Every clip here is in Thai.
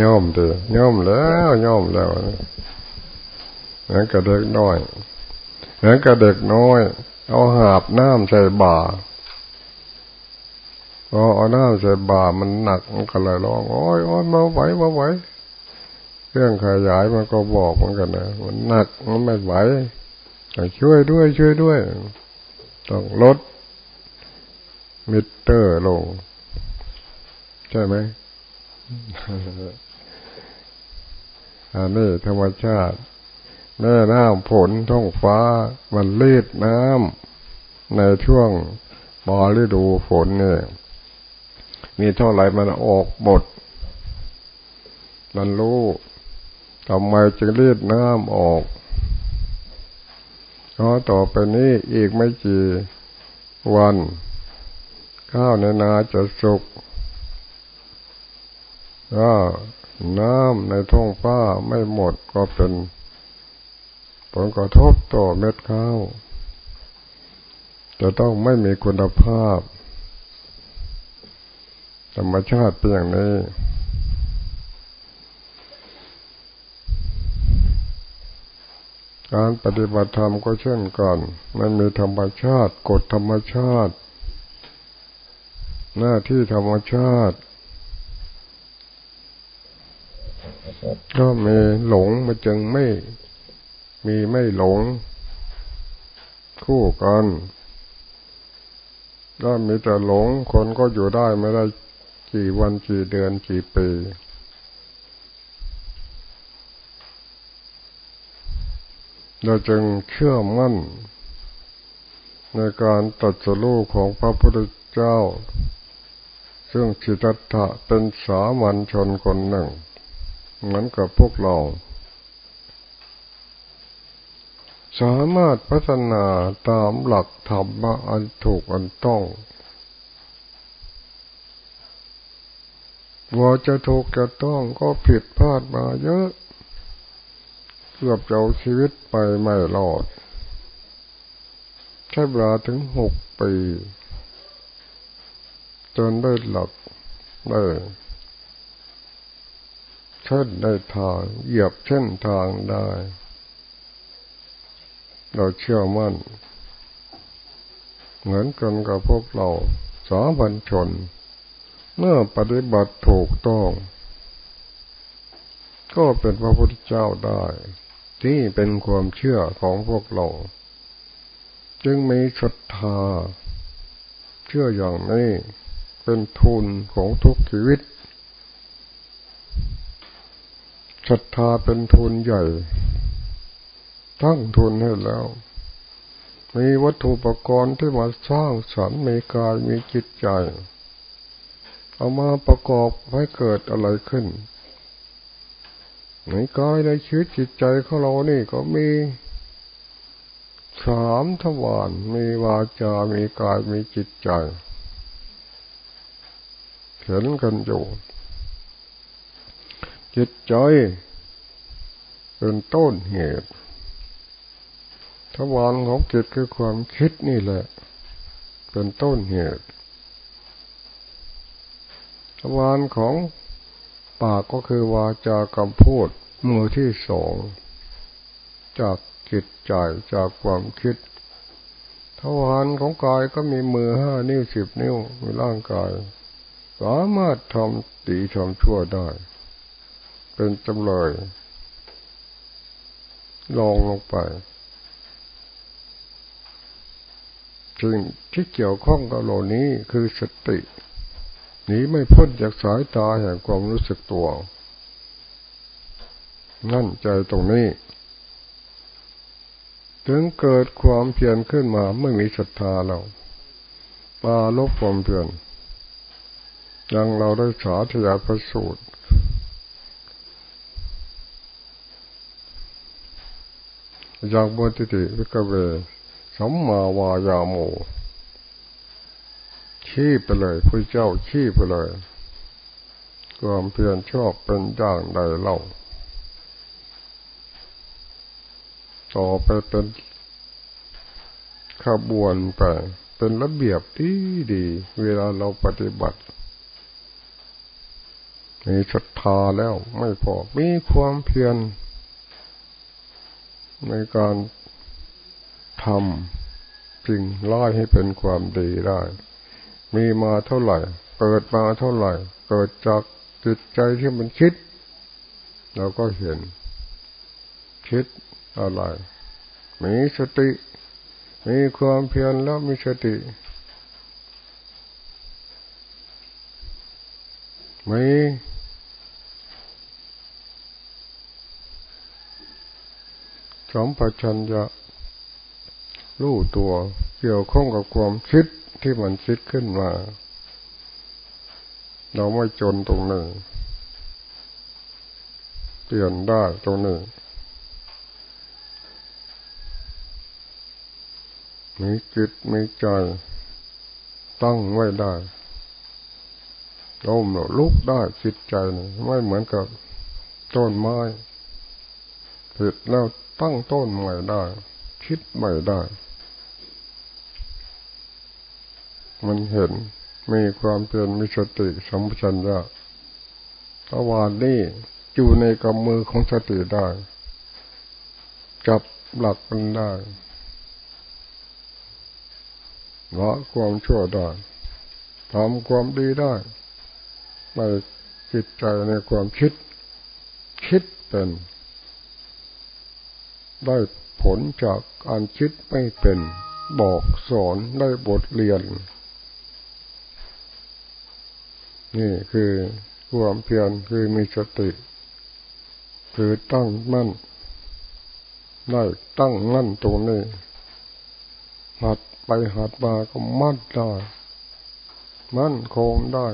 ย่อมดีย่อมแล้วย่อมแล้วนั่นก็เด็กน้อยนั่นก็เด็กน้อย เอาหาบน้ำใส่บ่าพอเอาน้ำใส่บ่ามันหนักมันก็เลยร้องโอ้ยโอ้ยมาไหวมาไหวเครื่องขยายมันก็บอกเหมือนกันนะมันหนักมันไม่ไหวช่วยด้วยช่วยด้วย ต้องลดมิเตอร์ลง ใช่ไหมอันนี้ธรรมชาติแม่น้ำฝนท้องฟ้า มันรีดน้ำในช่วงบอฤดูฝนเนี่ยมีเท่าไหร่มันออกหมดมันรู้ทำไมจึงรีดน้ำออกเพราะต่อไปนี้อีกไม่กี่วัน ข้าวในนาจะสุก ก็น้ำในท้องฟ้าไม่หมดก็เป็นผลกระทบต่อเม็ดข้าวจะต้องไม่มีคุณภาพ ธรรมชาติเป็นอย่างนี้ การปฏิบัติธรรมก็เช่นกันมันมีธรรมชาติกฎธรรมชาติ หน้าที่ธรรมชาติ ก็มีหลงมันจึงไม่มีไม่หลง คู่กันถ้ามีแต่หลงคนก็อยู่ได้ไม่ได้กี่วันกี่เดือนกี่ปีเราจึงเชื่อมั่น ในการตัดสู้ของพระพุทธเจ้า ซึ่งจิตตะเป็นสามัญชนคนหนึ่ง เหมือนกับพวกเรา สามารถพัฒนาตามหลักธรรมะอันถูกอันต้องว่าจะถูกจะต้องก็ผิดพลาดมาเยอะ เกือบจะเอาชีวิตไปไม่รอด ใช้เวลาถึงหกปี จนได้หลักได้ เช่นได้ทาง เหยียบเช่นทางได้ เราเชื่อมั่น เหมือนกันกับพวกเราสาบัญชน เมื่อปฏิบัติถูกต้อง ก็เป็นพระพุทธเจ้าได้ ที่เป็นความเชื่อของพวกเรา จึงมีศรัทธา เชื่ออย่างนี้เป็นทุนของทุกชีวิต ศรัทธาเป็นทุนใหญ่ ตั้งทุนให้แล้ว มีวัตถุประกอบที่มาสร้างสรรค์มีกายมีจิตใจ เอามาประกอบให้เกิดอะไรขึ้นในกายในชีวิตจิตใจของเรานี่ก็มีสามทวารมีวาจา มีกาย มีจิตใจ เห็นกันอยู่ จิตใจ เป็นต้นเหตุทวารของจิตคือความคิดนี่แหละ เป็นต้นเหตุทวารของปากก็คือวาจากำพูดมือที่สองจากจิตใจจากความคิดทวารของกายก็มีมือห้านิ้วสิบนิ้วมีร่างกาย สามารถทำตีทำชั่วได้ เป็นจำเลยลองลงไปสิ่งที่เกี่ยวข้องกับเหล่านี้คือสติหนีไม่พ้นจากสายตาแห่งความรู้สึกตัว นั่นใจตรงนี้ ถึงเกิดความเพียรขึ้นมาไม่มีศรัทธาเราปาลบความเพียรยังเราได้สาธยายพระสูตร จากบนติติวิกเวสัมมาวายาโมชี้ไปเลยพระเจ้าชี้ไปเลยความเพียรชอบเป็นอย่างใดเล่า ต่อไปเป็นขบวนไป เป็นระเบียบที่ดี เวลาเราปฏิบัติมีศรัทธาแล้วไม่พอมีความเพียร ในการทำสิ่งร้ายให้เป็นความดีได้ มีมาเท่าไหร่ เกิดมาเท่าไหร่ เกิดจากจิตใจที่มันคิด เราก็เห็น คิดอะไร มีสติ มีความเพียรแล้วมีสติมี สมปชัญญะรู้ตัวเกี่ยวข้องกับความคิดที่มันคิดขึ้นมา เราไม่จนตรงหนึ่งเปลี่ยนได้ตรงหนึ่งมีจิตมีใจตั้งไว้ได้ล้มเราลุกได้จิตใจ ไม่เหมือนกับต้นไม้ผิดแล้ว ตั้งต้นใหม่ได้ คิดใหม่ได้ มันเห็นมีความเปลี่ยนมีสติสัมปชัญญะตะวันนี้อยู่ในกำมือของสติได้ จับหลักมันได้ละความชั่วได้ทำความดีได้ในจิตใจในความคิด คิดเป็น ได้ผลจากการคิดไม่เป็น บอกสอนได้บทเรียน นี่คือความเพียรคือมีสติ คือตั้งมั่นได้ตั้งมั่นตรงนี้หัดไปหัดมาก็มั่นได้มั่นคงได้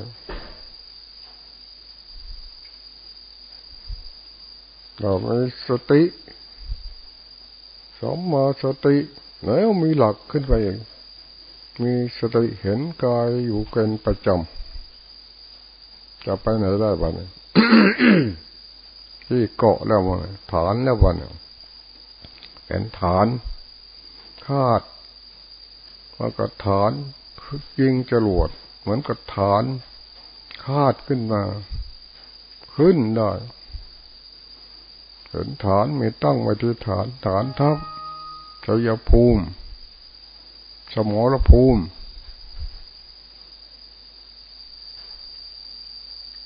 เราไมีสติ สมมาสติแล้วมีหลักขึ้นไปเองมีสติเห็นกายอยู่เป็นประจำจะไปไหนได้บ้างที่เกาะแล้วมันฐานแล้ววันเห็นฐานคาดว่ากับฐานยิงจรวดเหมือนกับฐานคาดขึ้นมา ขึ้นได้ เห็นฐานมีตั้งไว้ที่ฐานฐานทัพชัยภูมิ สมรภูมิ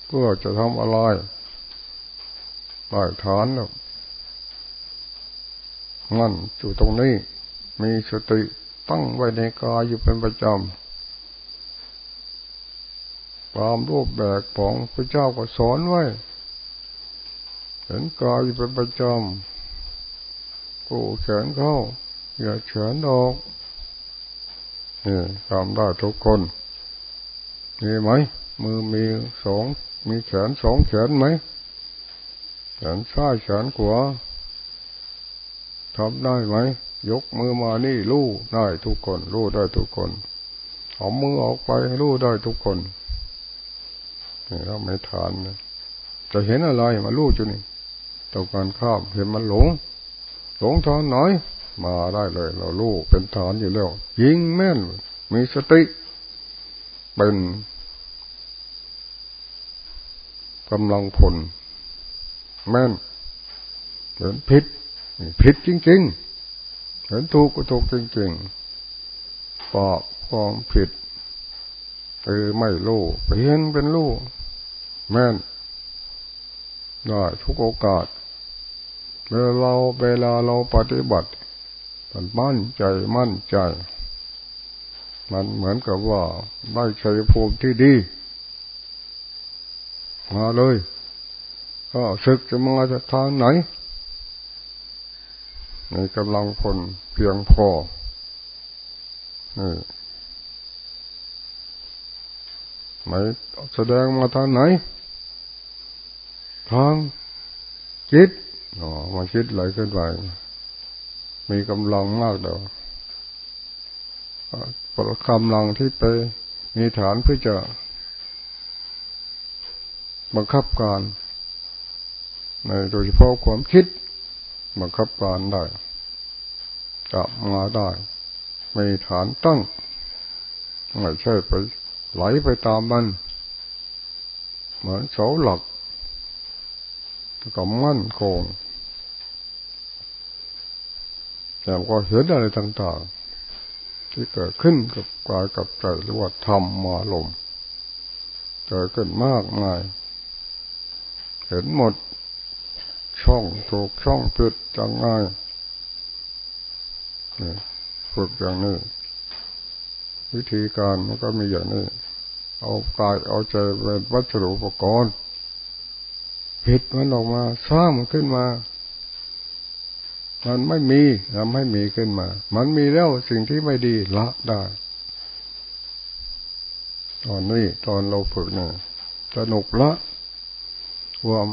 เพื่อจะทำอะไรได้ฐานแล้วงั้นอยู่ตรงนี้ มีสติตั้งไว้ในกายอยู่เป็นประจำความรูปแบบของพระเจ้าก็สอนไว้ เห็นกายเป็นประจำกูแขนเข้า อย่าเฉนออกนี่ทำได้ทุกคนมีไหม มือมีสองมีแขนสองแขนไหมแขนซ้ายแขนขวาทำได้ไหม ยกมือมานี่ลู่ได้ทุกคนลู่ได้ทุกคนเอามือออกไปลู่ได้ทุกคนนี่เราไม่ทานนะจะเห็นอะไรมาลู่จุนี่ ตรงการข้ามเห็นมันหลง หลงทานน้อย มาได้เลย เราลูกเป็นฐานอยู่แล้ว ยิงแม่น มีสติ เป็นกำลังผล แม่นเห็นผิดผิดจริง ๆ เห็นถูกก็ถูกจริงๆปอกความผิดเออไม่รู้เปลี่ยนเป็นรู้แม่นได้ทุกโอกาส เวลาเราเวลาเราปฏิบัติมันมั่นใจมั่นใจ มันเหมือนกับว่าได้ชัยภูมิที่ดีมาเลย ก็ศึกจะมาจะทางไหนในกำลังพลเพียงพอนี่ไหนแสดงมาทางไหน ทางจิต อ๋อมาคิดไหลขึ้นไปมีกำลังมากเดียวกำลังที่ไปมีฐานเพื่อจะบังคับการในโดยเฉพาะความคิดบังคับการได้จับมาได้มีฐานตั้งไม่ใช่ไปไหลไปตามมัน เหมือนเสาหลัก ก็มั่นคงแต่ก็เห็นอะไรต่าง ๆ ที่เกิดขึ้นกับกายกับใจหรือว่าธรรมมาลมเกิดขึ้นมากมาย เห็นหมด ช่องถูกช่องผิดจังง่ายฝึกอย่างนี้ วิธีการมันก็มีอย่างนี้ เอากายเอาใจเป็นวัสดุอุปกรณ์ ผิดมันออกมาสร้างมันขึ้นมา มันไม่มีทำให้มีขึ้นมา มันมีแล้วสิ่งที่ไม่ดีละได้ ตอนนี้ตอนเราฝึกเนี่ยสนุกละความ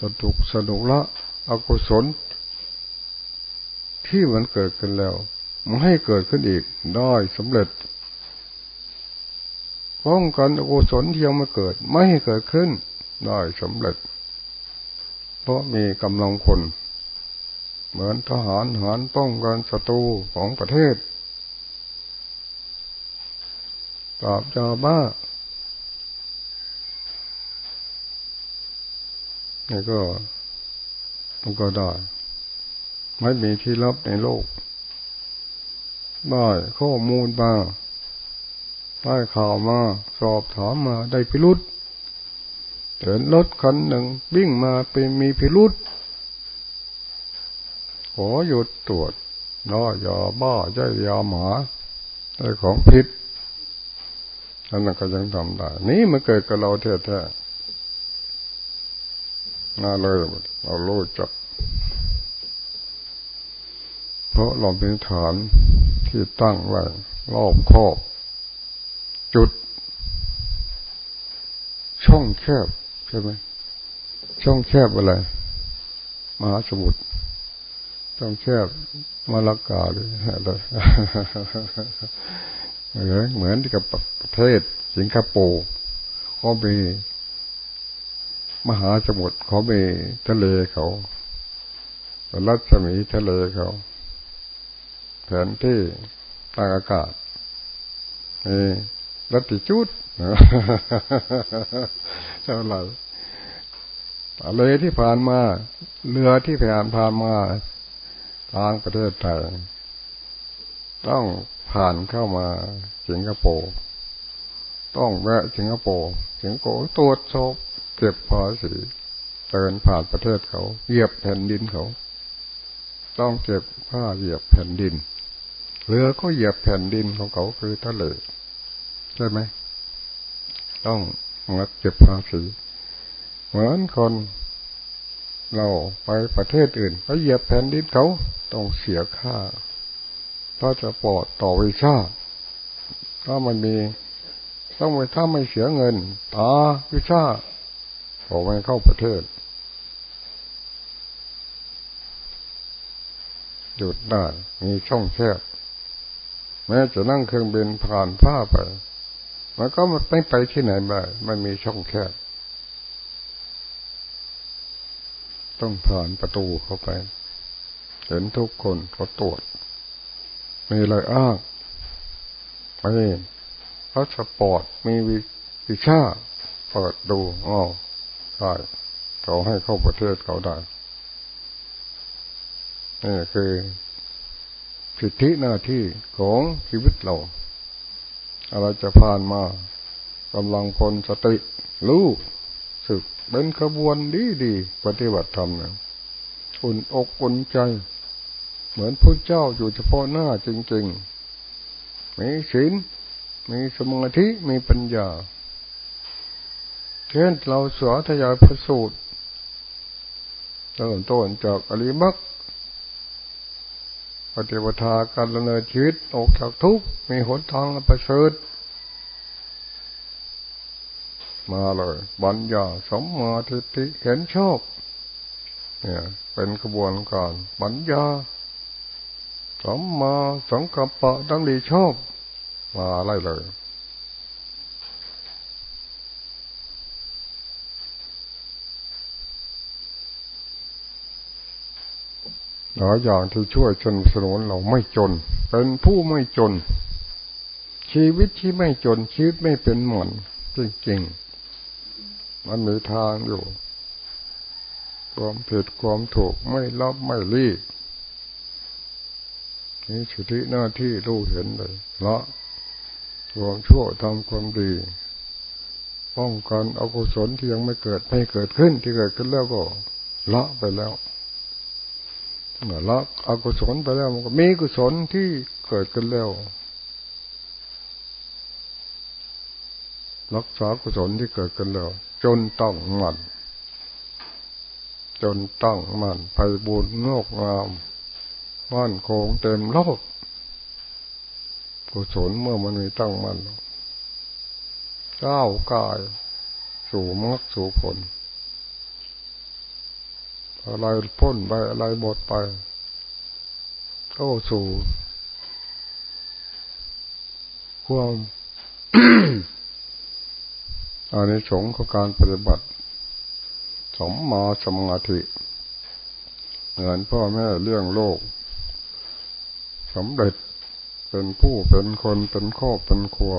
สนุกสนุกละอกุศลที่มันเกิดขึ้นแล้วมันให้เกิดขึ้นอีกได้สำเร็จป้องกันอกุศลที่ยังไม่เกิด ไม่ให้เกิดขึ้น ได้สำเร็จ เพราะมีกำลังคน เหมือนทหารหารป้องกันศัตรูของประเทศปราบจาบ้านี่ก็มันก็ได้ ไม่มีที่ลับในโลกได้ข้อมูลมาได้ข่าวมา สอบถามมาได้พิรุษ เห็นรถคันหนึ่งวิ่งมาเป็นมีพิรุษขอหยุดตรวจน้อยาบ้าใจยาหมาได้ของผิดอันนั้นก็ยังทำได้ นี่มันเกิดกับเราแท้ๆน่าเลยเรารู้จักเพราะเราเป็นฐานที่ตั้งไว้รอบครอบ จุด ช่องแคบ ช่ไหมช่องแคบอะไรมหาสมุทรช่องแคบมาลากาเลยอะไรเหมือนกับประเทศสิงคโปร์เขามีมหาสมุทรเขามีทะเลเขารัศมีทะเลเขาแผนที่ทางอากาศนี่รัติจุดเท่าไหร่ เลที่ผ่านมาเรือที่ผ่านผ่านมาทางประเทศไทยต้องผ่านเข้ามาสิงคโปร์ต้องแวะสิงคโปร์สิงคโปร์ตรวจสอบเก็บภาษีเดินผ่านประเทศเขาเหยียบแผ่นดินเขา ต้องเก็บผ้าเหยียบแผ่นดินเรือก็เหยียบแผ่นดินของเขาคือทะเลใช่ไหมต้องมาเก็บภาษี เหมือนคนเราไปประเทศอื่นไปเหยียบแผ่นดินเขาต้องเสียค่าถ้าจะปลอดต่อวีซ่าถ้ามันมีต้องไปถ้าไม่เสียเงินตาวิชาพอไม่เข้าประเทศหยุดได้มีช่องแคบแม้จะนั่งเครื่องบินผ่านผ้าไป มันก็ไม่ไปที่ไหนได้ไม่มีช่องแคบ ต้องผ่านประตูเข้าไป เห็นทุกคนเขาตรวจ มีอะไรอ้างไหมพาสปอร์ตมีวีซ่าเปิดดูอ๋อใช่เขาให้เข้าประเทศเขาได้นี่คือสิทธิหน้าที่ของชีวิตเรา อะไรจะผ่านมากำลังพลสติรู้สึก เป็นขบวนดีดีปฏิบัติธรรมนี่ยอุ่นอกอุ่นใจ เหมือนพระเจ้าอยู่เฉพาะหน้าจริง ๆ มีศีลมีสมาธิมีปัญญา เช่นเราสวทยายพระสูตรเริ่มต้นจากอริมักปฏิปทาการดำเนินชีวิตออกจากทุกข์มีหนทางประเสริฐ มาเลยบัญญาสมมาทิฏฐิเห็นชอบเนี่ย เป็นกระบวนการบัญญาสมมาสังกัปปะดังดีชอบ มาไล่เลยหลายอย่างที่ช่วยชนสนุนเราไม่จน เป็นผู้ไม่จน ชีวิตที่ไม่จนชีวิตไม่เป็นหมอนจริงๆ มันมีทางอยู่ ความผิดความถูกไม่รับไม่รีบนี่สุธิหน้าที่รู้เห็นเลยละความชั่วทำความดีป้องกันอกุศลที่ยังไม่เกิดไม่เกิดขึ้นที่เกิดขึ้นแล้วก็ละไปแล้วเมื่อละอกุศลไปแล้วมันก็มีกุศลที่เกิดขึ้นแล้วรักษากุศลที่เกิดขึ้นแล้ว จนต้องมันจนตั้งมันไปบุญงอกงามมั่นคงเต็มโลกกุศลเมื่อมันมีตั้งมันก้าวกาย สู่มรรคสู่ผล อะไรพ้นไปอะไรหมดไปก็สู่ความ อันนี้สงของการปฏิบัติสมมาสมาธิเหมือนพ่อแม่เรื่องโลกสำเร็จเป็นผู้เป็นคนเป็นครอบเป็นครัว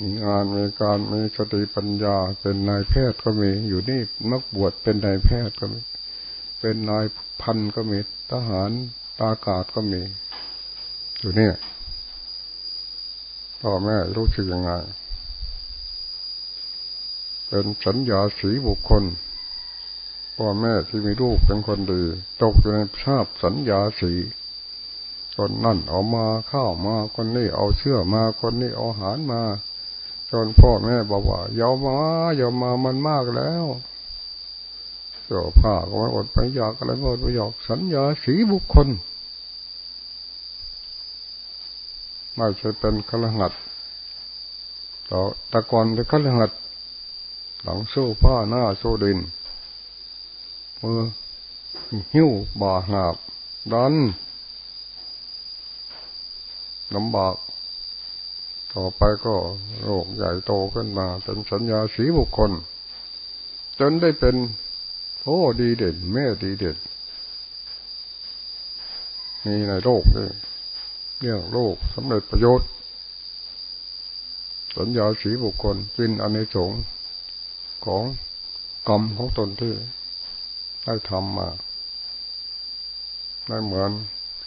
มีงานมีการมีสติปัญญาเป็นนายแพทย์ก็มี อยู่นี่นักบวชเป็นนายแพทย์ก็มี เป็นนายพันก็มีทหารตากาศก็มี อยู่นี่ พ่อแม่รู้สึกยังไง เป็นสัญญาสีบุคคล พ่อแม่ที่มีลูกเป็นคนดี ตกอยู่ในภาพสัญญาสี คนนั่นเอามาข้าวมา คนนี้เอาเสื้อมา คนนี้เอาอาหารมา จนพ่อแม่บอกว่าอย่ามาอย่ามามันมากแล้วเจ้าผ้าก็ไม่อดไปอยากอะไรไม่อดไปอยากสัญญาสีบุคคล ไม่ใช่เป็นขลังหัดต่อตะกอนเป็นขลังหัดหลังสู้ผ้าหน้าสู้ดินมือหิ้วบ่าหาบดันลำบาก ต่อไปก็โรคใหญ่โตขึ้นมา เป็นสัญญาสีบุคคล จนได้เป็นโอ้ดีเด่นแม่ดีเด่นมีในโลกด้วย เรื่องโลกสำเร็จประโยชน์สัญญาสีบุคคลเป็นอเนกสงของกรรมของตนที่ได้ทำมาไม่เหมือน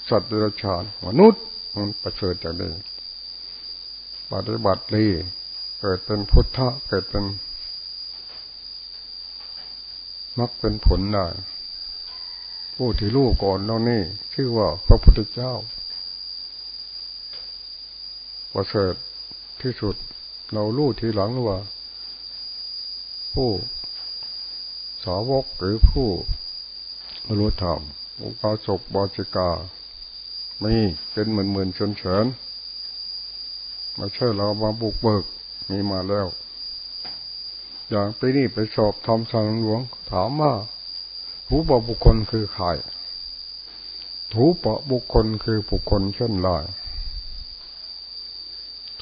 สัตว์เดรัจฉานมนุษย์มันประเสริฐจากนี้ปฏิบัติดีเกิดเป็นพุทธะเกิดเป็นมักเป็นผลได้ผู้ที่รู้ก่อนเรานี่ชื่อว่าพระพุทธเจ้า ประเสริฐที่สุด เรารู้ทีหลังว่า ผู้สาวกหรือผู้รู้ธรรมอุปาสกบาจิกา มีเป็นหมื่นหมื่นชนเฉินมาเชื่อเรามาบุกเบิกมีมาแล้ว อย่างไปนี่ไปสอบทำสังหลวง ถามว่าหูปบุคคลคือใครหูปบุคคลคือบุคคลเช่นไร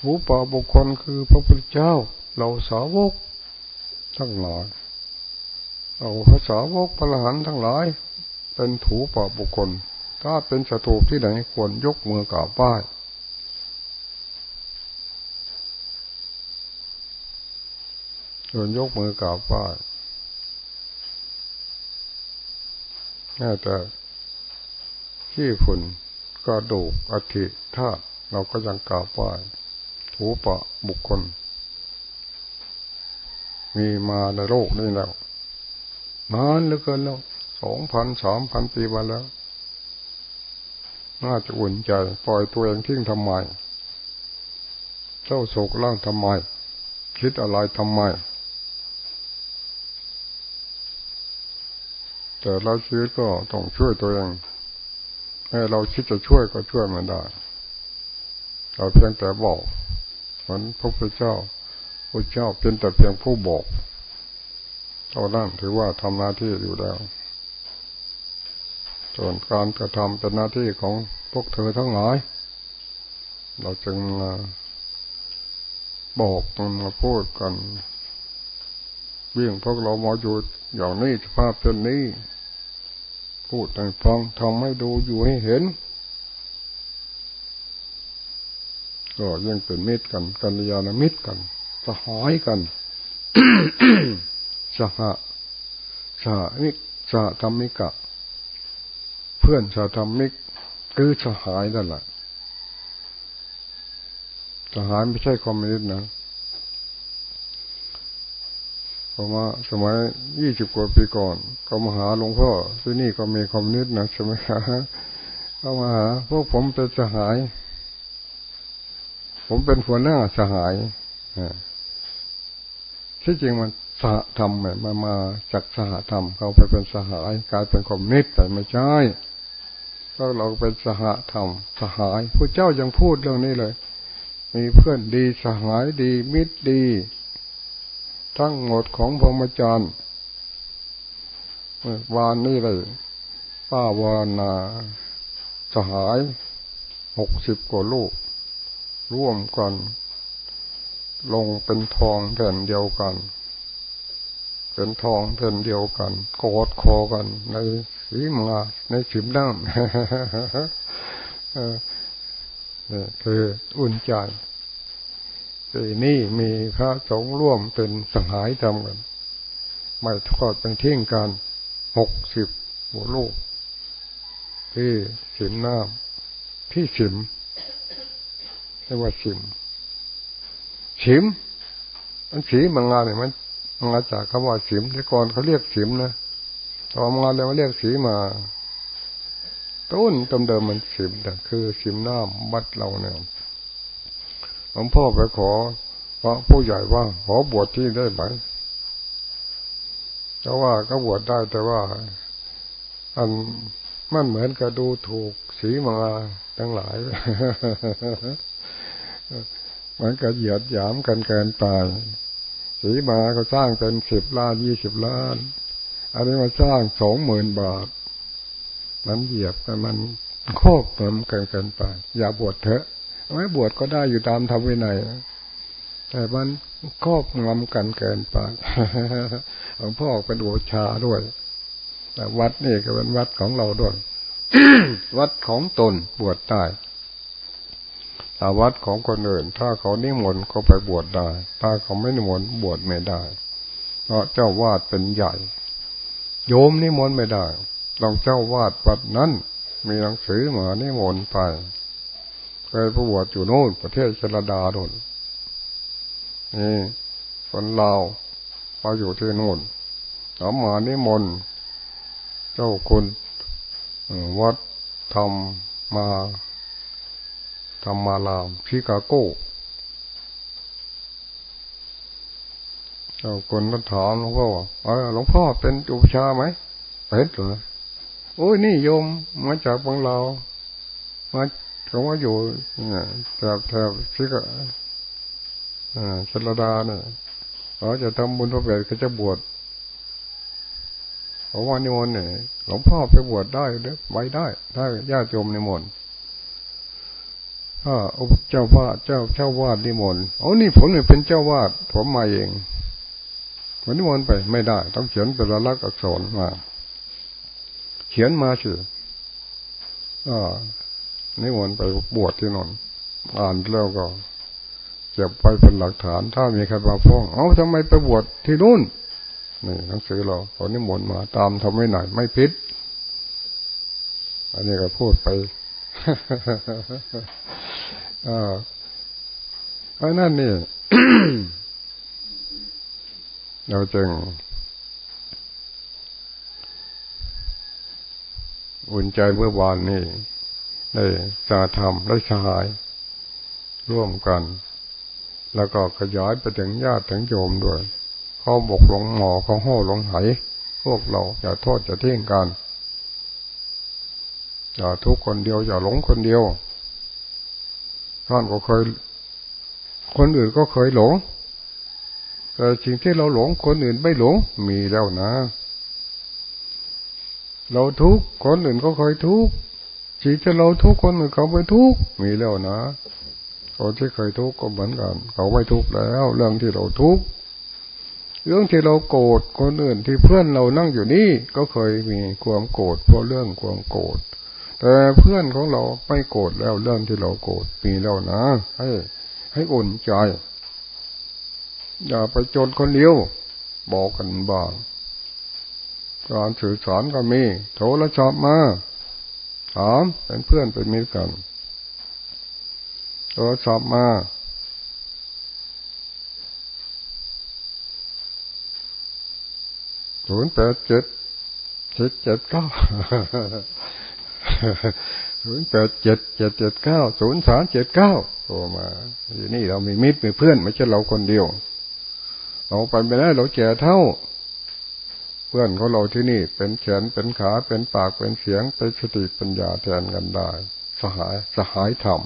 หูปบุคคลคือพระพุทธเจ้า เราสาวกทั้งหลายเอาภาษาวกพระหันทั้งหลาย เป็นถูปะบุคคล ถ้าเป็นสถูปที่ไหนควรยกมือกราบไหว้ควรยกมือกราบไหว้แม้แต่ขี้ฝุ่นกระดูกอธิธาตุเราก็ยังกราบไหว้ ถูปะบุคคล มีมาในโลกนี้แล้วนานเหลือเกินแล้วสองพันสามพันปีมาแล้ว น่าจะอุ่นใจ ปล่อยตัวเองทิ้งทำไม เจ้าโศกล่างทำไม คิดอะไรทำไม แต่เราชีวิตก็ต้องช่วยตัวเองแม้เราคิดจะช่วยก็ช่วยมันได้ เราเพียงแต่บอก มือนพระพุทธเจ้าพระเจ้าเป็นแต่เพียงผู้บอกเท่านั้นถือว่าทำหน้าที่อยู่แล้ว ส่วนการกระทำเป็นหน้าที่ของพวกเธอทั้งหลาย เราจึงบอกมันมาพูดกันวิ่งพวกเรามาอยู่อย่างนี้สภาพเช่นนี้ พูดให้ฟังทำให้ดูอยู่ให้เห็น ก็ยังเป็นมิตรกัน กัลยาณมิตรกันสหายกันสหสามิกสาธรรมิกะ เพื่อนสาธรรมิกคือสหายนั่นแหละสหายไม่ใช่คอมมิวนิสต์นะผมว่าสมัยยี่สิบกว่าปีก่อน ก็มาหาหลวงพ่อที่นี่ก็มีคอมมิวนิสต์นะใช่ไหมฮะก็มาหาพวกผมเป็นสหาย ผมเป็นหัวหน้าสหายที่จริงมันสหธรรมมามาจากสหธรรมเขาไปเป็นสหายกลายเป็นคอมมิตแต่ไม่ใช่ก็เราเป็นสหธรรมสหายพระเจ้ายังพูดเรื่องนี้เลย มีเพื่อนดีสหายดีมิตรดี ทั้งหมดของพรหมจารย์วานนี้เลย ป้าวานาสหายหกสิบกว่าลูก ร่วมกัน ลงเป็นทองแผ่นเดียวกัน เป็นทองแผ่นเดียวกันกอดคอกัน ในสีมาในสิมน้ำนี่คืออุ่นใจปีนี้มีพระสงฆ์ร่วมเป็นสังหายทำกันไม่ทอดเป็นทิ้งกันหกสิบหัวลูกที่สิมน้ำที่สิม เรียกว่าสิมสิมมันสีมังงานเนี่ยมันมาจากคำว่าสิมแต่ก่อนเขาเรียกสิมนะต่อมาแล้วมาเรียกสีมา ต้นตำเดิมมันสิมแต่คือสิมน้ำบัดเราเนี่ยหลวงพ่อไปขอพระผู้ใหญ่ว่า ขอบวชที่ได้ไหมเพราะว่าก็บวชได้แต่ว่า อันมันเหมือนกับดูถูกสีมาทั้งหลาย มือนกับเหยียดหยามกันเกินไปสีมาเขาสร้างเป็นสิบล้านยี่สิบล้าน อันนี้มาสร้างสองหมื่นบาท มันเหยียบกันมันโคบเหมือนกันเกินไป อย่าบวชเถอะไม่บวชก็ได้อยู่ตามธรรมวินัยแต่มันครอบงำกันเกินไปหลวงพ่อเป็นอุชาด้วย แต่วัดนี่ก็เป็นวัดของเราด้วย วัดของตนบวชได้ ต่วัดของคนอื่น ถ้าเขานิมนต์ก็ไปบวชได้ ถ้าเขาไม่นิมนต์บวชไม่ได้ เพราะเจ้าวาดเป็นใหญ่ โยมนิมนต์ไม่ได้ต้องเจ้าวาดวัดนั้น มีหนังสือมานิมนต์ไปเคยประวัติอยู่โน่นประเทศชลดาโน่นนี่คนเรามาอยู่ที่โน่นถามมานิมนต์เจ้าคุณวัดทำมา ทำมาลามชิคาโกเจ้าคนก็ถามหลวงพ่อว่าหลวงพ่อเป็นอุปชาไหมเป็นเหรอโอ้ยนี่โยมมาจากบางเรามาเขาว่าอยู่แถบแถบชิกะชลดาเนี่ยเขาจะทำบุญพระเวทเขาจะบวชเขาว่านิมนต์เนี่ยหลวงพ่อไปบวชได้เด้อไว้ได้ ถ้าญาติโยมนิมนต์ ถ้าเจ้าวาดเจ้าเจ้าวาดนิมนต์อ๋อนี่ผมเนี่ยเป็นเจ้าวาดผมมาเองมันนิมนต์ไปไม่ได้ ต้องเขียนเป็นลลักษณ์อักษรมา เขียนมาเฉยอ่านิมนต์ไปบวชที่นนอ่านแล้วก็เก็บไปเป็นหลักฐาน ถ้ามีใครมาฟ้อง เอาทำไมไปบวชที่นู่นนี่หนังสือเราขอนิมนต์มาตามทำไม่ไหนไม่พิษอันนี้ก็พูดไป เพราะนั่นนี่เราจึงอุ่นใจเมื่อวานนี้ได้สาธรรมได้สหายร่วมกัน แล้วก็ขยายไปถึงญาติถึงโยมด้วยเขาบกหลงหมอเขาห่อหลงไหพวกเราอย่าโทษอย่าทิ้งกันอย่าทุกคนเดียวอย่าหลงคนเดียว ท่านก็เคย คนอื่นก็เคยหลงแต่สิ่งที่เราหลงคนอื่นไม่หลงมีแล้วนะ เราทุกคนอื่นก็เคยทุกสิ่งที่เราทุกคนอื่นเขาไม่ทุกมีแล้วนะคนที่เคยทุกข์ก็เหมือนกัน เขาไม่ทุกข์แล้ว เรื่องที่เราทุกข์เรื่องที่เราโกรธคนอื่นที่เพื่อนเรานั่งอยู่นี่ก็เคยมีความโกรธเพราะเรื่องความโกรธ แต่เพื่อนของเราไม่โกรธแล้วเรื่องที่เราโกรธมีแล้วนะให้ให้อุ่นใจอย่าไปจนคนเดียวบอกกันบ้างการสื่อสารก็มี โทรศัพท์มาถามเป็นเพื่อนเป็นมิตรกันโทรศัพท์มาศูนย์แปดเจ็ดเจ็ดเจ็ดเก้า ศูนย์แปดเจ็ดเจ็ดเจ็ดเก้าศูนย์สามเจ็ดเก้าโทรมาอยู่นี่เรามีมิตรมีเพื่อนไม่ใช่เราคนเดียว เราไปไม่ได้เราแก่เท่า เพื่อนของเราที่นี่เป็นแขนเป็นขาเป็นปากเป็นเสียงเป็นสติปัญญาแทนกันได้ สหายสหายธรรม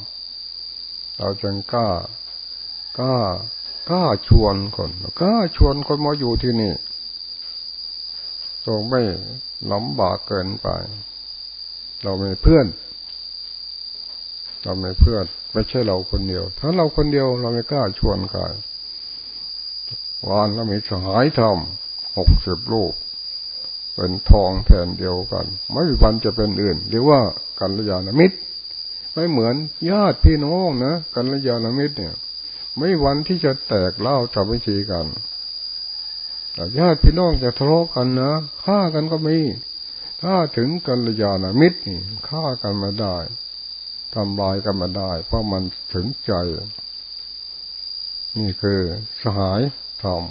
เราจึงกล้ากล้ากล้าชวนคนกล้าชวนคนมาอยู่ที่นี่ตรงไม่ลำบากเกินไป เราไม่เพื่อนเราไม่เพื่อน ไม่ใช่เราคนเดียว ถ้าเราคนเดียวเราไม่กล้าชวนใครวานเรามีสหายธรรมหกสิบลูกเป็นทองแผ่นเดียวกัน ไม่มีวันจะเป็นอื่นเรียกว่ากัลยาณมิตร ไม่เหมือนญาติพี่น้องนะกัลยาณมิตรเนี่ย ไม่วันที่จะแตกเล่าทำวิธีกันญาติพี่น้องจะทะเลาะกันนะฆ่ากันก็มี ถ้าถึงกัลยาณมิตรนี่ฆ่ากันมาได้ทำลายกันมาได้ เพราะมันถึงใจ นี่คือสหายธรรม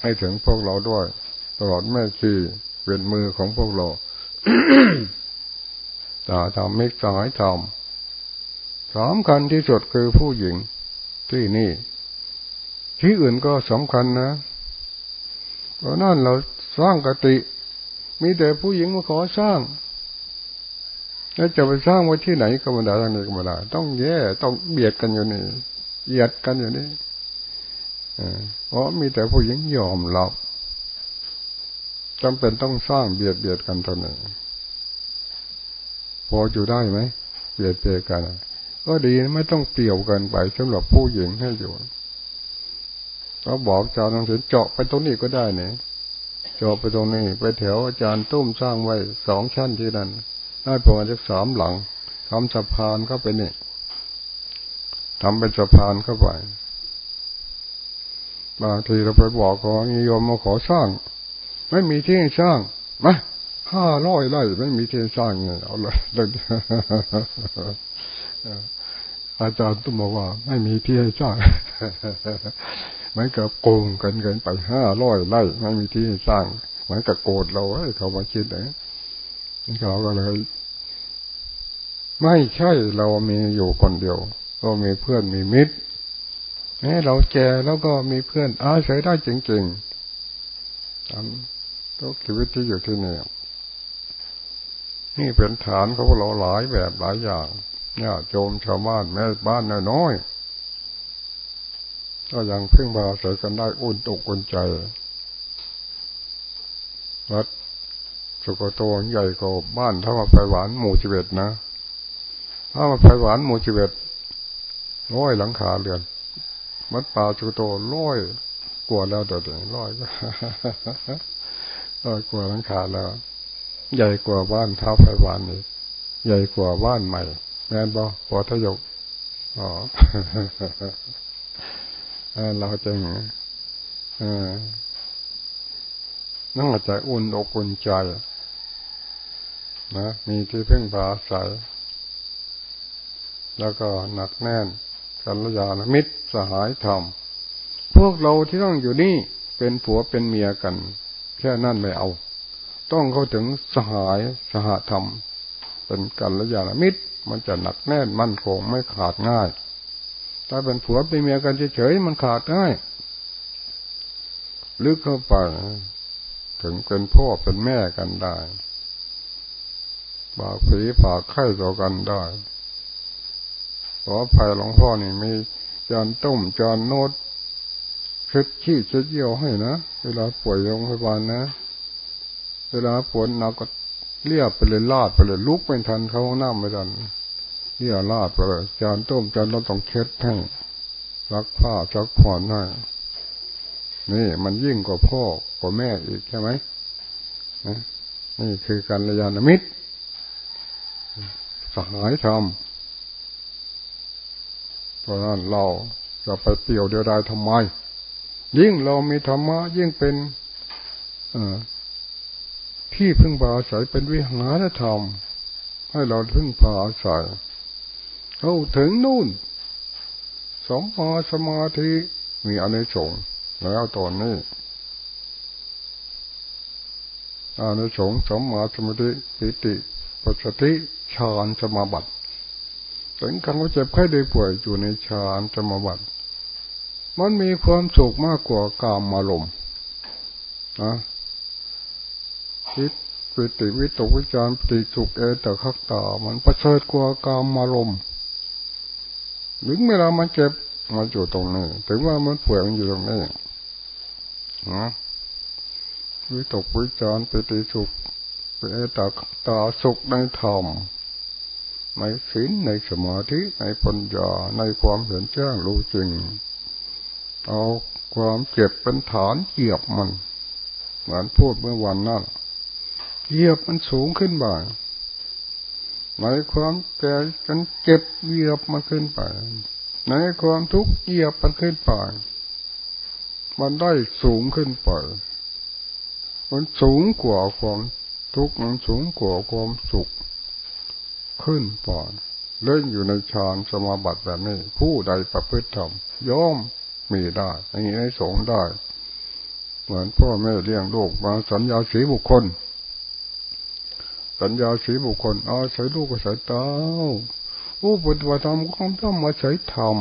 ให้ถึงพวกเราด้วย ตลอดแม่ชีเป็นมือของพวกเราตาทำมิตรสหายธรรมสำคัญที่สุดคือผู้หญิงที่นี่ ที่อื่นก็สำคัญนะเพราะนั่นเราสร้างกติ มีแต่ผู้หญิงมาขอสร้าง แล้วจะไปสร้างไว้ที่ไหนก็ไม่ได้ทางนี้ก็ไม่ได้ต้องแย่ต้องเบียดกันอยู่นี่เบียดกันอยู่นี่เพราะมีแต่ผู้หญิงยอมรับจำเป็นต้องสร้างเบียดเบียดกันเท่านั้นพออยู่ได้ไหมเบียดเบียดกัน ก็ดีไม่ต้องเปลี่ยวกันไปสำหรับผู้หญิงให้อยู่เราบอกอาจาหนังสือเจาะไปตรงนี้ก็ได้เนี่ย จาะไปตรงนี้ ไปแถวอาจารย์ตุ้มสร้างไว้สองชั้นที่นั่นได้ประมาณสักสามหลังทำสะพานเข้าไปนี่ทำเป็นสะพานเข้าไปบางทีเราไปบอกขอนิยมมาขอสร้าง ไม่มีที่สร้างมาห้าร้อยไร่ไม่มีที่สร้างเงี้ยเอาเลยอาจารย์ตุ้มบอกว่า ไม่มีที่ให้สร้าง เหมือนกับโกงกันเกินไปห้าร้อยไร่ไม่มีที่สร้างเหมือนกับโกรธเราให้เขามาคิดนะเขาก็เลย ไม่ใช่เรามีอยู่คนเดียว ก็มีเพื่อนมีมิตรแม้เราแก่แล้วก็มีเพื่อนอาศัยได้จริงๆทำทุกชีวิตที่อยู่ที่นี่นี่เป็นฐานของเราหลายแบบหลายอย่างเนี่ยโจมชาวบ้านแม่บ้านน้อย ก็ยังเพึ่งพาอาศัยกันได้อุ่นตกอุ่นใจ วัดสุกโตใหญ่กว่าบ้านถ้ามาไปหวานหมู่ชีวิตนะ ถ้ามาไปหวานหมู่ชีวิตร้อยหลังคาเรือนวัดป่าสุกโตร้อยกว่าแล้วเดี๋ยวร้อยร้อยกว่าหลังคาแล้ว ใหญ่กว่าบ้านเท้าไปหวานอีกใหญ่กว่าบ้านใหม่ แม่นบอพอทยกอ๋อ เราจึงนั่งใจอุ่นอกอุ่นใจนะมีที่พึ่งพาอาศัย แล้วก็หนักแน่นกัลยาณมิตรสหายธรรม พวกเราที่ต้องอยู่นี่เป็นผัวเป็นเมียกัน แค่นั่นไม่เอา ต้องเข้าถึงสหายสหธรรม เป็นกัลยาณมิตร มันจะหนักแน่นมั่นคงไม่ขาดง่าย ถ้าเป็นผัวเป็นเมียกันเฉยๆมันขาดง่ายลึกเข้าไป ถึงเป็นพ่อเป็นแม่กันได้ปากผีปากไข่ต่อกันได้ขอภัยหลวงพ่อนี่มีจานต้มจานโนดเช็ดขี้เช็ดเยี่ยวให้นะ เวลาป่วยโรงพยาบาลนะ เวลาปวดหนักก็เลียบไปเลยลาดไปเลยลุกไม่ทันเขาหน้าไม่ทัน เลี่ยลาดไปเลยจานต้มจานเราต้องเช็ดให้งรักผ้าซักผ่อนให้นี่มันยิ่งกว่าพ่อกว่าแม่อีกใช่ไหมนะนี่คือการระยานมิตรสหายธรรมเพราะนั้นเราจะไปเปี่ยวเดียวดายทำไม ยิ่งเรามีธรรมะ ยิ่งเป็นที่พึ่งพาอาศัยเป็นวิหารธรรม ให้เราพึ่งพาอาศัย เขาถึงนู่นสมมาสมาธิมีอเนกสงแล้วตอนนี้อานิสงส์สมมาสมาธิปิติปัสสติฌานสมาบัติถึงการว่าเจ็บไข้ได้ป่วยอยู่ในฌานสมาบัติมันมีความสุขมากกว่ากามมาลมนะคิดปิติวิตกวิจารปิติสุขเอตคักตา มันประเสริฐกว่ากามมาลม ถึงเวลามันเจ็บมันอยู่ตรงนี้ถึงว่ามันป่วยมันอยู่ตรงนี้นะวิตกวิจารปิติสุขเอตตาสุขในธรรมในศีลในสมาธิในปัญญาในความเห็นแจ้งรู้จริง เอาความเจ็บเป็นฐานเหยียบมัน เหมือนพูดเมื่อวันนั่นเหยียบมันสูงขึ้นไป ในความแก่กันเจ็บเหยียบมันขึ้นไป ในความทุกข์เหยียบมันขึ้นไป มันได้สูงขึ้นไป มันสูงกว่าความทุกข์มันสูงกว่าความสุข ขึ้นไปเล่นอยู่ในฌานสมาบัติแบบนี้ ผู้ใดประพฤติธรรมย่อมมีได้อันนี้ให้สงได้ เหมือนพ่อแม่เลี้ยงลูกมาสัญญาสีบุคคล สัญญาสีบุคคลอาศัยลูกอาศัยเต้าผู้ปฏิบัติธรรมก็ต้องมาใช้ธรรม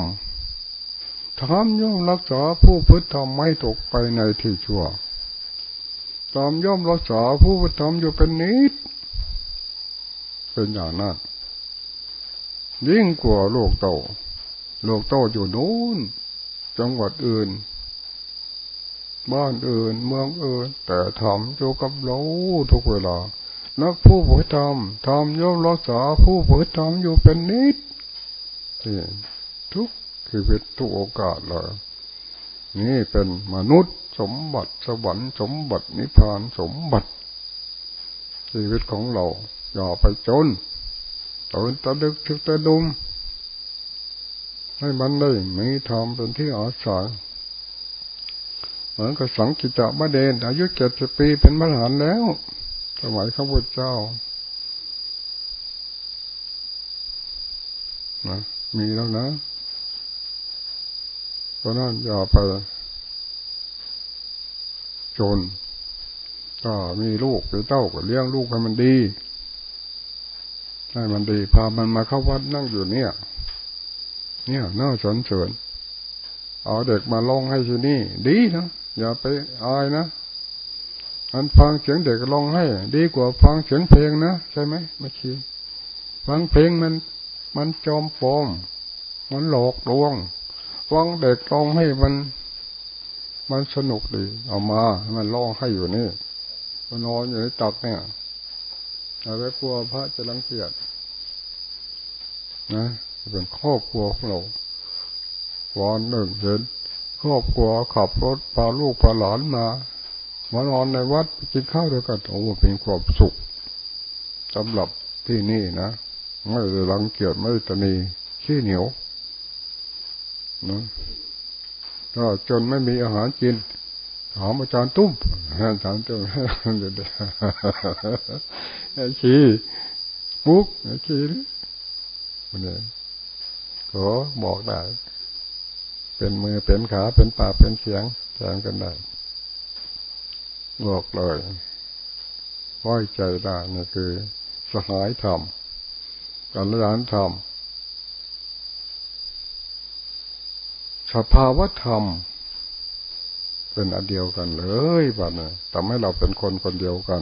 ธรรมย่อมรักษาผู้พุทธธรรมไม่ตกไปในที่ชั่วตามย่อมรักษาผู้พุทธธรรมอยู่เป็นนิด เป็นอย่างนั้นยิ่งกว่าโลกโตโลกโตอยู่นู้น จังหวัดอื่น บ้านอื่น เมืองอื่น แต่ทำอยู่กับเราทุกเวลา นักผู้ผู้ทำทำย่อมรักษาผู้ผู้ทำอยู่เป็นนิดทุกชีวิตทุกโอกาสเลยนี่เป็นมนุษย์สมบัติสวรรค์สมบัตินิพพานสมบัติ ชีวิตของเราอย่าไปจนตื่นตะลึกทึกตะดุมให้มันได้มีธรรมเป็นที่อาศัยเหมือนกับสังกิจจะมะเดนอายุเจ็ดสิบปีเป็นมรหันแล้ว สมัยข้าพุทธเจ้านะมีแล้วนะเพราะนั้นอย่าไปจนก็มีลูกหรือเต้าก็เลี้ยงลูกให้มันดีให้มันดี พามันมาเข้าวัดนั่งอยู่เนี่ย เนี่ยน่าสนเสริญเอาเด็กมาลองให้ที่นี่ ดีนะอย่าไปอายนะ มันฟังเสียงเด็กลองให้ ดีกว่าฟังเสียงเพลงนะใช่ไหมไม่ชีฟังเพลงมัน มันจอมปลอมมันหลอกลวงฟังเด็กลองให้มัน มันสนุกดี เอามามันลองให้อยู่นี่มันนอนอยู่ในตักเนี่ยอะไรกลัวพระจะรังเกียจนะเป็นครอบครัวของเราวันหนึ่งเห็นครอบครัวขับรถพาลูกพาหลานมา มานอนในวัดกินข้าวด้วยกันโอ้เป็นความสุขสำหรับที่นี่นะไม่รังเกียจไม่ตนีขี้เหนียวนะก็จนไม่มีอาหารกินถามอาจารย์ตุ้มอาจารย์ตุ้มเดี๋ยวไอ้ชี้มุกไอ้ชี้เนี่ยก็บอกได้ เป็นมือเป็นขาเป็นปากเป็นเสียงแทนกันได้ บอกเลยไว้ใจได้นี่คือ สหายธรรมกัลยาณธรรมสภาวะธรรม เป็นอันเดียวกันเลยบ้านเนี่ยทำให้เราเป็นคนคนเดียวกัน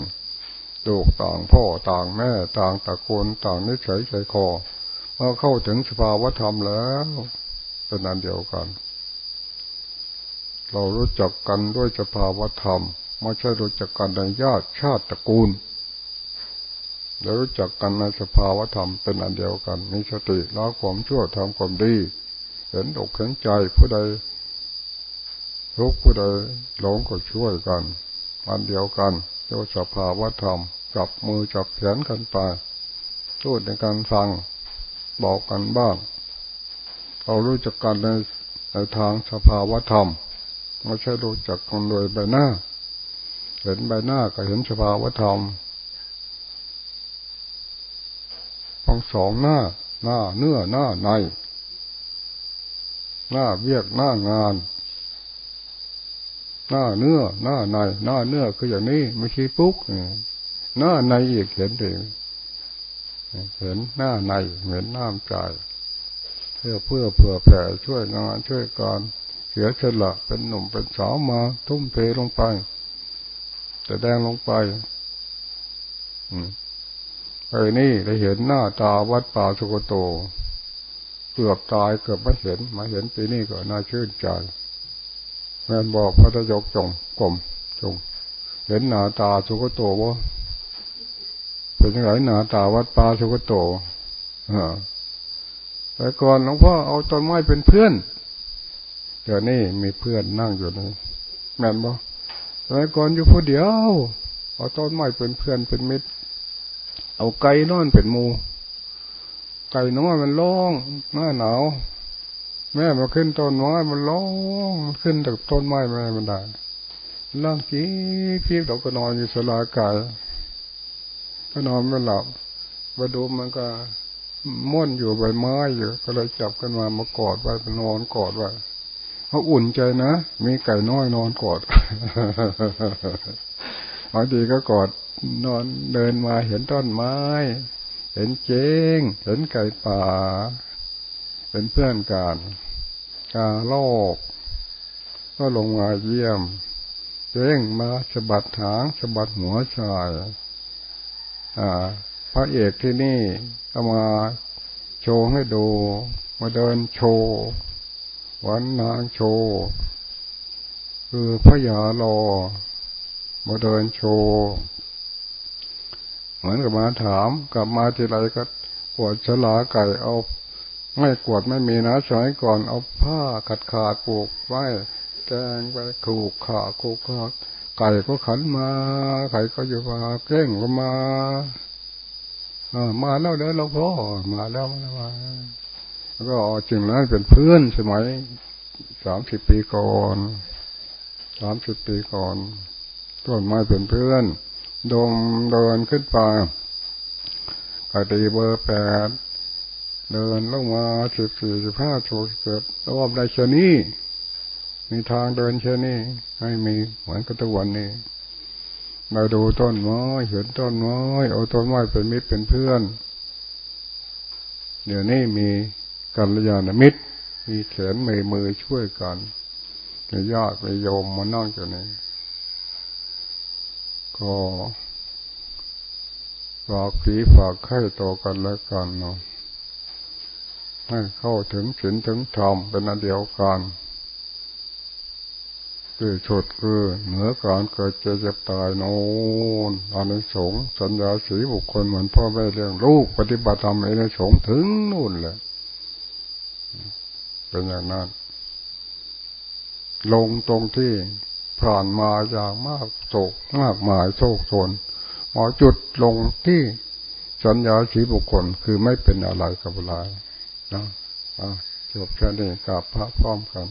ลูกต่างพ่อต่างแม่ ต่างตระโกนต่างนิสัยใจคอเมื่อเข้าถึงสภาวธรรมแล้วเป็นอันเดียวกัน เรารู้จักกันด้วยสภาวธรรม ไม่ใช่รู้จักกันในญาติชาติตระกูลเรารู้จักกันในสภาวธรรมเป็นอันเดียวกัน มีสติละความชั่วทำความดี เห็นอกเห็นใจผู้ใดทุกผู้ใดหลงก็ช่วยกัน อันเดียวกันเรียกว่าสภาวธรรมจับมือจับแขนกันไปพูดในการฟังบอกกันบ้างเรารู้จักกันในในทางสภาวธรรมไม่ใช่รู้จักกันโดยใบหน้า เห็นใบหน้าก็เห็นสภาวธรรมทั้งสองหน้า หน้าเนื้อหน้าใน หน้าเบียกหน้างาน หน้าเนื้อหน้าใน หน้าเนื้อคืออย่างนี้ไม่ใช่ปุ๊กหน้าในอีกเห็นถึเห็นหน้าในเห็นหน้าใจเพื่อเพื่อเผื่อแผ่ช่วยงานช่วยการเสียฉละเป็นหนุ่มเป็นสาวมาทุ่มเทลงไป แต่แดงลงไปไอ้นี่ได้เห็นหน้าตาวัดป่าสุกโต เกือบตายเกือบไม่เห็น มาเห็นปีนี้ก็น่าชื่นใจแม่บอกพระทยกจงกลมจง เห็นหน้าตาสุกโตว่าเป็นยังไงหน้าตาวัดป่าสุกโตแต่ก่อนหลวงพ่อเอาต้นไม้เป็นเพื่อนเดี๋ยวนี้มีเพื่อนนั่งอยู่นี่แม่นบอก แต่ก่อนอยู่ผู้เดียว เอาต้นไม้เป็นเพื่อนเป็นมิตร เอาไก่นอนเป็นมู ไก่น้อยมันร้องหน้าหนาว แม่มาขึ้นต้นไม้มันร้องขึ้นจากต้นไม้ไม่มันได้ล่างกี้พี่เราก็นอนอยู่สลาไก่ก็นอนไม่หลับมาดูมันก็ม่วนอยู่ใบไม้อยู่ ก็เลยจับกันมามากอดไว้นอนกอดไว้ เขาอุ่นใจนะ มีไก่น้อยนอนกอดบางทีก็กอดนอนเดินมาเห็นต้นไม้ เห็นเจงเห็นไก่ป่า เป็นเพื่อนกันกาโลก ก็ลงมาเยี่ยมเจ้งมาสะบัดถางสะบัดหัวชายพระเอกที่นี่ก็มาโชว์ให้ดู มาเดินโชว์ วันนางโชว์คือพระยาลอมาเดินโชว์เหมือนกับมาถามกลับมาทีไรก็กวดฉลาไก่เอาไม่กวดไม่มีนะสมัยก่อนเอาผ้าขัดขาดปลูกไว้แกงไปขูกขาขูกขาไก่ก็ขันมา ไก่ก็อยู่มาเก้งก็มาเออมาแล้วเด้อหลวงพ่อมาแล้วมาแล้วมา ก็จริงแล้วเป็นเพื่อนสมัยสามสิบปีก่อนสามสิบปีก่อนต้นไม้เป็นเพื่อนดงเดินขึ้นไปกตีเบอร์แปดเดินลงมาสิบสี่สิบห้าโชเกิดรอบได้เชนี้ มีทางเดินเชนี้ ให้มีเหมือนกับตะวันนี้มาดูต้นไม้เห็นต้นไม้เอาต้นไม้เป็นมิตรเป็นเพื่อน เดี๋ยวนี้มี กัลยาณมิตร มีแขนมือมือช่วยกันมีญาติมีโยมมานั่งอยู่นี่ก็ฝากผีฝากไข้ต่อกันแล้วกันเนาะให้เข้าถึงศีลถึงธรรมเป็นอันเดียวกันที่ชุดคือเหนือการเกิดเจ็บเจ็บตายโน่นอานิสงส์สัญญาสีบุคคลเหมือนพ่อแม่เลี้ยงลูกปฏิบัติธรรมอานิสงส์ถึงนู่นเลย เป็นอย่างนั้น ลงตรงที่ผ่านมาอย่างมากโศกมากมายโศกโศนหมอจุดลงที่สัญญาสีบุคคลคือไม่เป็นอะไรกับอะไรนะจบแค่นี้กับพระพร้อมกัน